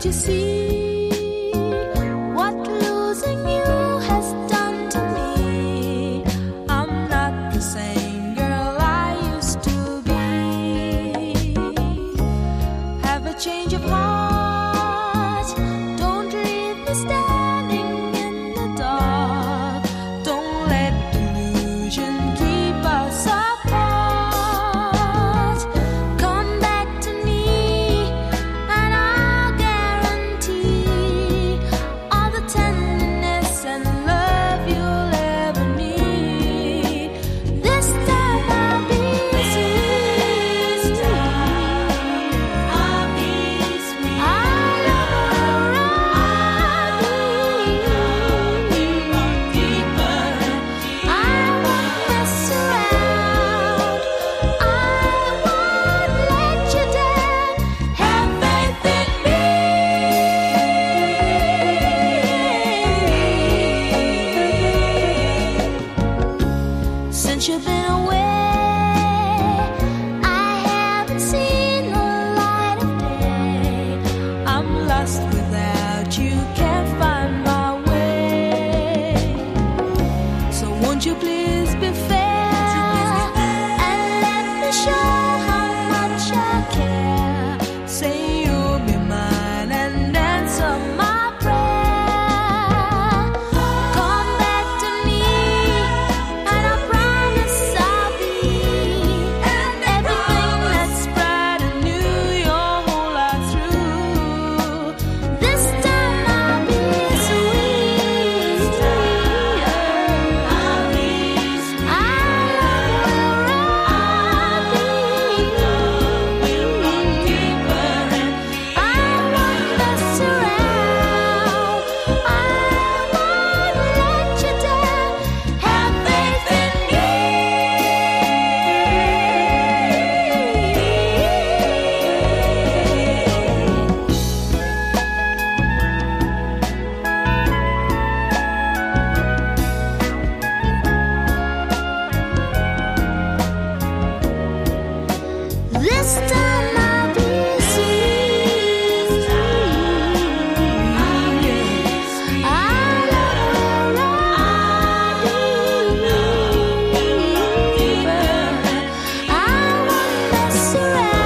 You see? since you've been away. I haven't seen the light of day. I'm lost. love.